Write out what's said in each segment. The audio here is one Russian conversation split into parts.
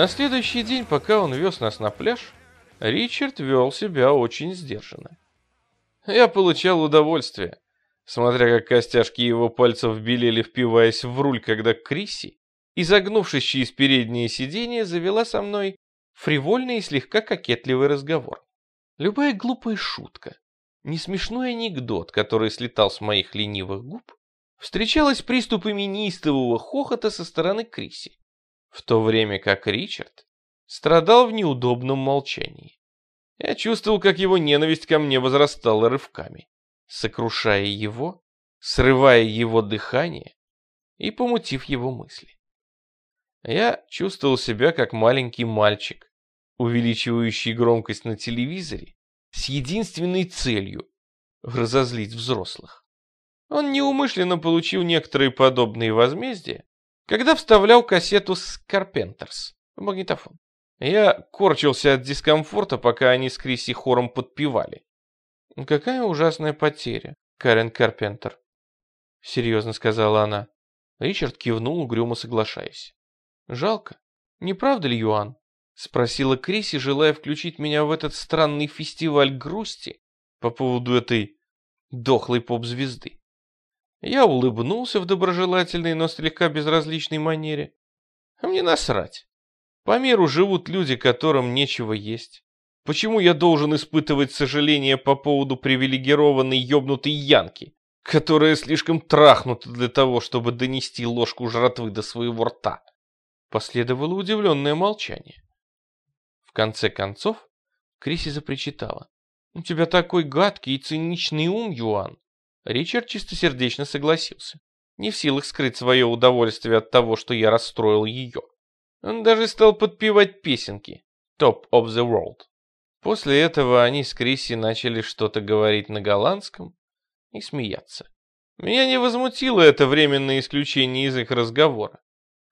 На следующий день, пока он вез нас на пляж, Ричард вел себя очень сдержанно. Я получал удовольствие, смотря как костяшки его пальцев белели, впиваясь в руль, когда Крисси, изогнувшись через переднее сиденье, завела со мной фривольный и слегка кокетливый разговор. Любая глупая шутка, несмешной анекдот, который слетал с моих ленивых губ, встречалась приступами неистового хохота со стороны Криси, в то время как Ричард страдал в неудобном молчании. Я чувствовал, как его ненависть ко мне возрастала рывками, сокрушая его, срывая его дыхание и помутив его мысли. Я чувствовал себя как маленький мальчик, увеличивающий громкость на телевизоре с единственной целью — разозлить взрослых. Он неумышленно получил некоторые подобные возмездия, когда вставлял кассету с Карпентерс в магнитофон. Я корчился от дискомфорта, пока они с Криси хором подпевали. «Какая ужасная потеря, Карен Карпентер», — серьезно сказала она. Ричард кивнул, угрюмо соглашаясь. «Жалко. Не правда ли, Юан?» — спросила Криси, желая включить меня в этот странный фестиваль грусти по поводу этой дохлой поп-звезды. Я улыбнулся в доброжелательной, но слегка безразличной манере. А мне насрать. По миру живут люди, которым нечего есть. Почему я должен испытывать сожаление по поводу привилегированной ёбнутой янки, которая слишком трахнута для того, чтобы донести ложку жратвы до своего рта? Последовало удивленное молчание. В конце концов, Криси запричитала. «У тебя такой гадкий и циничный ум, Юан. Ричард чистосердечно согласился, не в силах скрыть свое удовольствие от того, что я расстроил ее. Он даже стал подпевать песенки «Top of the World». После этого они с Крисси начали что-то говорить на голландском и смеяться. Меня не возмутило это временное исключение из их разговора.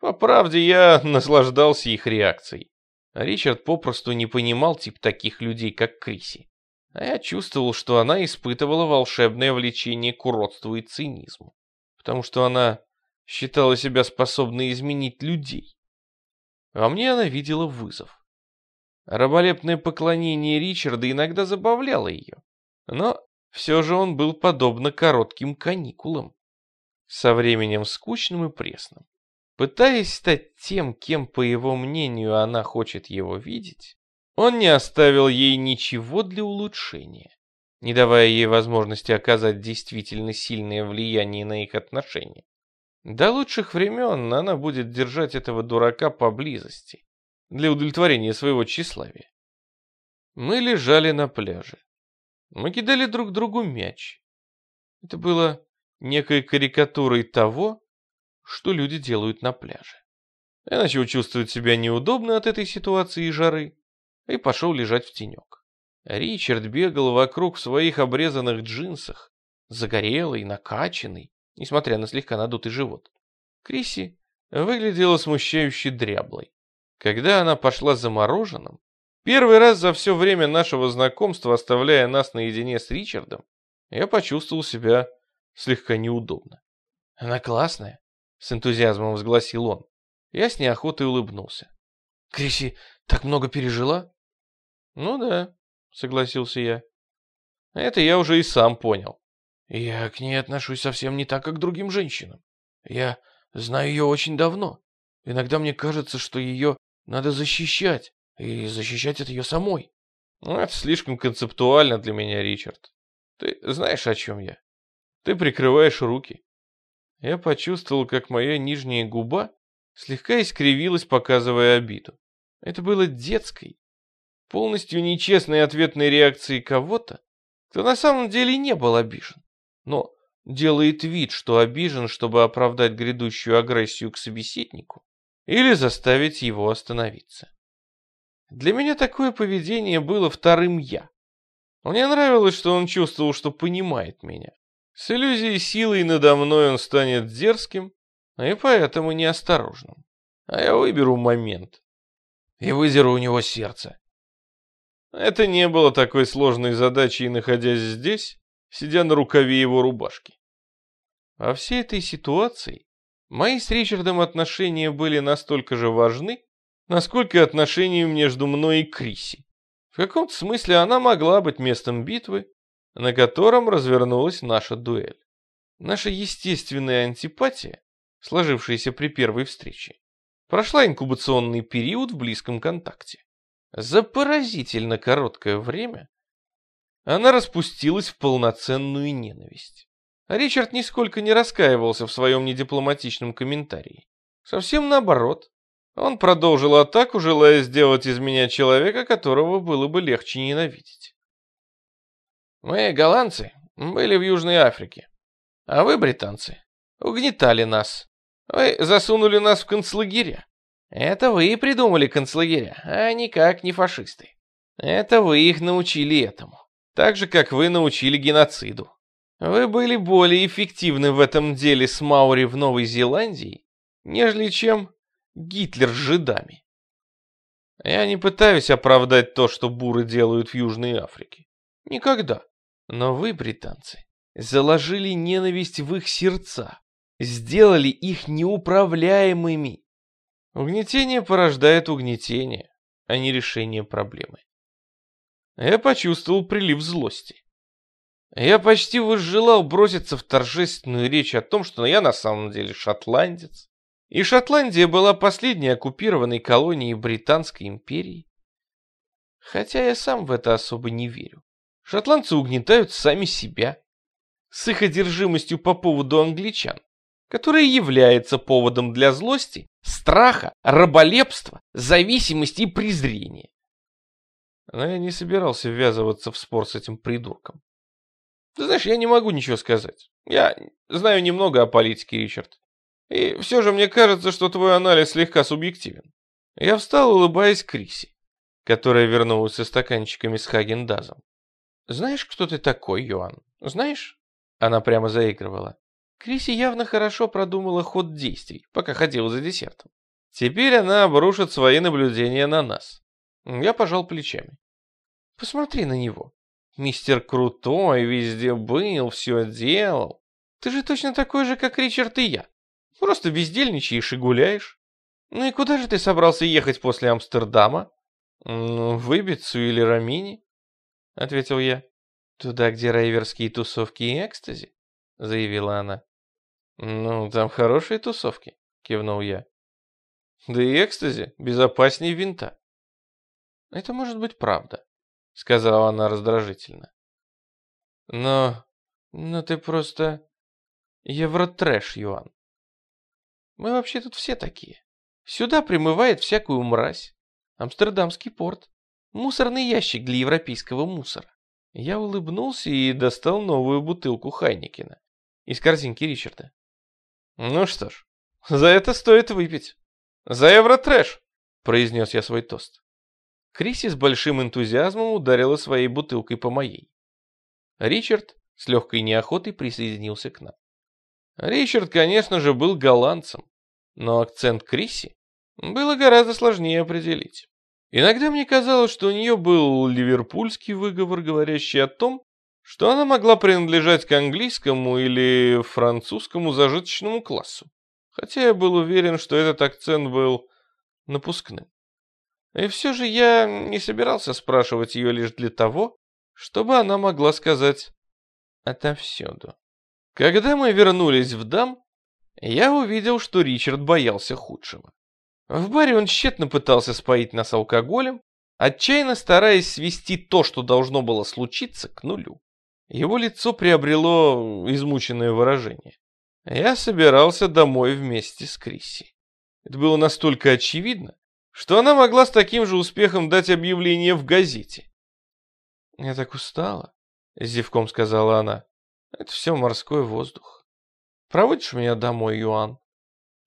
По правде, я наслаждался их реакцией. Ричард попросту не понимал тип таких людей, как Крисси а я чувствовал, что она испытывала волшебное влечение к уродству и цинизму, потому что она считала себя способной изменить людей. Во мне она видела вызов. Раболепное поклонение Ричарда иногда забавляло ее, но все же он был подобно коротким каникулам, со временем скучным и пресным. Пытаясь стать тем, кем, по его мнению, она хочет его видеть, он не оставил ей ничего для улучшения, не давая ей возможности оказать действительно сильное влияние на их отношения. До лучших времен она будет держать этого дурака поблизости для удовлетворения своего тщеславия. Мы лежали на пляже. Мы кидали друг другу мяч. Это было некой карикатурой того, что люди делают на пляже. Я начал чувствовать себя неудобно от этой ситуации и жары и пошел лежать в тенек. Ричард бегал вокруг в своих обрезанных джинсах, загорелый, накачанный, несмотря на слегка надутый живот. Криси выглядела смущающе дряблой. Когда она пошла за мороженым, первый раз за все время нашего знакомства, оставляя нас наедине с Ричардом, я почувствовал себя слегка неудобно. «Она классная», — с энтузиазмом возгласил он. Я с неохотой улыбнулся. «Криси так много пережила?» «Ну да», — согласился я. «Это я уже и сам понял». «Я к ней отношусь совсем не так, как к другим женщинам. Я знаю ее очень давно. Иногда мне кажется, что ее надо защищать, и защищать от ее самой». Ну, «Это слишком концептуально для меня, Ричард. Ты знаешь, о чем я? Ты прикрываешь руки». Я почувствовал, как моя нижняя губа слегка искривилась, показывая обиду. Это было детской, полностью нечестной ответной реакции кого-то, кто на самом деле не был обижен, но делает вид, что обижен, чтобы оправдать грядущую агрессию к собеседнику или заставить его остановиться. Для меня такое поведение было вторым «я». Мне нравилось, что он чувствовал, что понимает меня. С иллюзией силы надо мной он станет дерзким, и поэтому неосторожным. А я выберу момент и выдеру у него сердце. Это не было такой сложной задачей, находясь здесь, сидя на рукаве его рубашки. Во всей этой ситуации мои с Ричардом отношения были настолько же важны, насколько отношения между мной и Криси. В каком-то смысле она могла быть местом битвы, на котором развернулась наша дуэль. Наша естественная антипатия, сложившаяся при первой встрече, прошла инкубационный период в близком контакте. За поразительно короткое время она распустилась в полноценную ненависть. Ричард нисколько не раскаивался в своем недипломатичном комментарии. Совсем наоборот. Он продолжил атаку, желая сделать из меня человека, которого было бы легче ненавидеть. Мы, голландцы, были в Южной Африке. А вы, британцы, угнетали нас. Вы засунули нас в концлагеря. Это вы придумали концлагеря, а никак не фашисты. Это вы их научили этому. Так же, как вы научили геноциду. Вы были более эффективны в этом деле с Маури в Новой Зеландии, нежели чем Гитлер с жидами. Я не пытаюсь оправдать то, что буры делают в Южной Африке. Никогда. Но вы, британцы, заложили ненависть в их сердца, сделали их неуправляемыми. Угнетение порождает угнетение, а не решение проблемы. Я почувствовал прилив злости. Я почти возжелал броситься в торжественную речь о том, что я на самом деле шотландец. И Шотландия была последней оккупированной колонией Британской империи. Хотя я сам в это особо не верю. Шотландцы угнетают сами себя. С их одержимостью по поводу англичан, которая является поводом для злости, страха, раболепства, зависимости и презрения. Но я не собирался ввязываться в спор с этим придурком. Ты знаешь, я не могу ничего сказать. Я знаю немного о политике, Ричард. И все же мне кажется, что твой анализ слегка субъективен. Я встал, улыбаясь Криси, которая вернулась со стаканчиками с Хагендазом. Знаешь, кто ты такой, Йоан? Знаешь? Она прямо заигрывала. Криси явно хорошо продумала ход действий, пока ходила за десертом. Теперь она обрушит свои наблюдения на нас. Я пожал плечами. Посмотри на него. Мистер Крутой везде был, все делал. Ты же точно такой же, как Ричард и я. Просто бездельничаешь и гуляешь. Ну и куда же ты собрался ехать после Амстердама? Ну, в Ибицу или Рамини, ответил я. Туда, где рейверские тусовки и экстази, заявила она. Ну, там хорошие тусовки, кивнул я. Да и экстази безопаснее винта. Это может быть правда, сказала она раздражительно. Но... но ты просто... Евротрэш, Юан. Мы вообще тут все такие. Сюда примывает всякую мразь. Амстердамский порт. Мусорный ящик для европейского мусора. Я улыбнулся и достал новую бутылку Хайникина из корзинки Ричарда. Ну что ж, за это стоит выпить. За Евротрэш, произнес я свой тост. Криси с большим энтузиазмом ударила своей бутылкой по моей. Ричард с легкой неохотой присоединился к нам. Ричард, конечно же, был голландцем, но акцент Криси было гораздо сложнее определить. Иногда мне казалось, что у нее был ливерпульский выговор, говорящий о том, что она могла принадлежать к английскому или французскому зажиточному классу, хотя я был уверен, что этот акцент был напускным. И все же я не собирался спрашивать ее лишь для того, чтобы она могла сказать отовсюду. Когда мы вернулись в дам, я увидел, что Ричард боялся худшего. В баре он тщетно пытался споить нас алкоголем, отчаянно стараясь свести то, что должно было случиться, к нулю. Его лицо приобрело измученное выражение. Я собирался домой вместе с Крисси. Это было настолько очевидно, что она могла с таким же успехом дать объявление в газете. «Я так устала», — зевком сказала она. «Это все морской воздух. Проводишь меня домой, Юан?»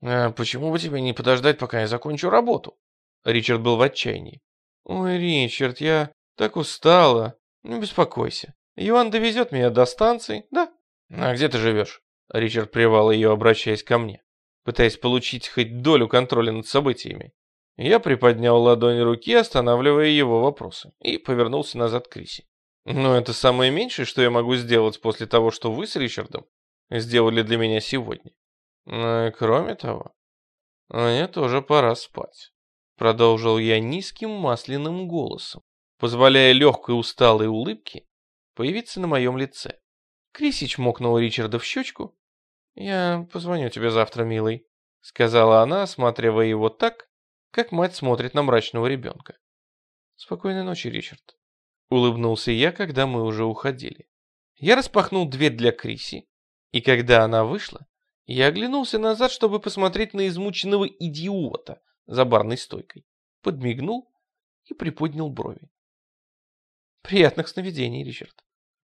«А почему бы тебе не подождать, пока я закончу работу?» Ричард был в отчаянии. «Ой, Ричард, я так устала. Не беспокойся. Юан довезет меня до станции, да?» «А где ты живешь?» Ричард прервал ее, обращаясь ко мне, пытаясь получить хоть долю контроля над событиями. Я приподнял ладонь руки, останавливая его вопросы, и повернулся назад к Крисе. Но это самое меньшее, что я могу сделать после того, что вы с Ричардом сделали для меня сегодня. Ну и кроме того, мне тоже пора спать. продолжил я низким масляным голосом, позволяя легкой усталой улыбке появиться на моем лице. Криси чмокнула Ричарда в щечку. «Я позвоню тебе завтра, милый», — сказала она, осматривая его так, как мать смотрит на мрачного ребенка. «Спокойной ночи, Ричард», — улыбнулся я, когда мы уже уходили. Я распахнул дверь для Криси, и когда она вышла, я оглянулся назад, чтобы посмотреть на измученного идиота за барной стойкой, подмигнул и приподнял брови. «Приятных сновидений, Ричард».